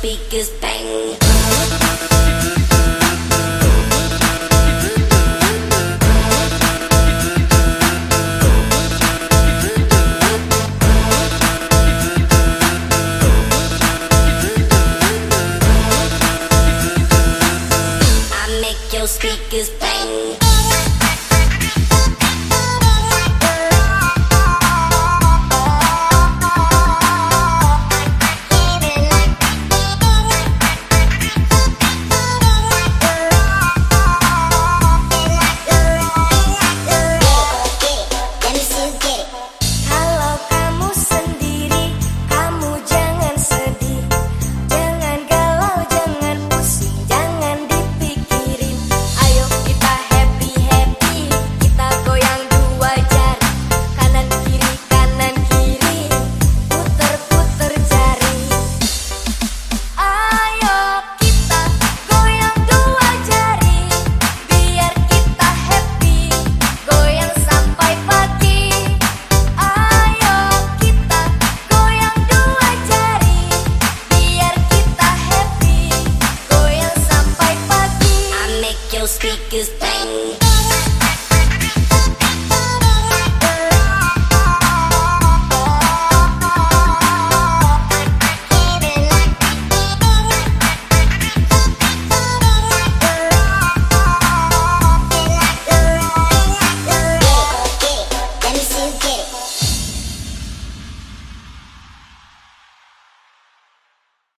speakers bang. I make your speakers bang. your speakers bang.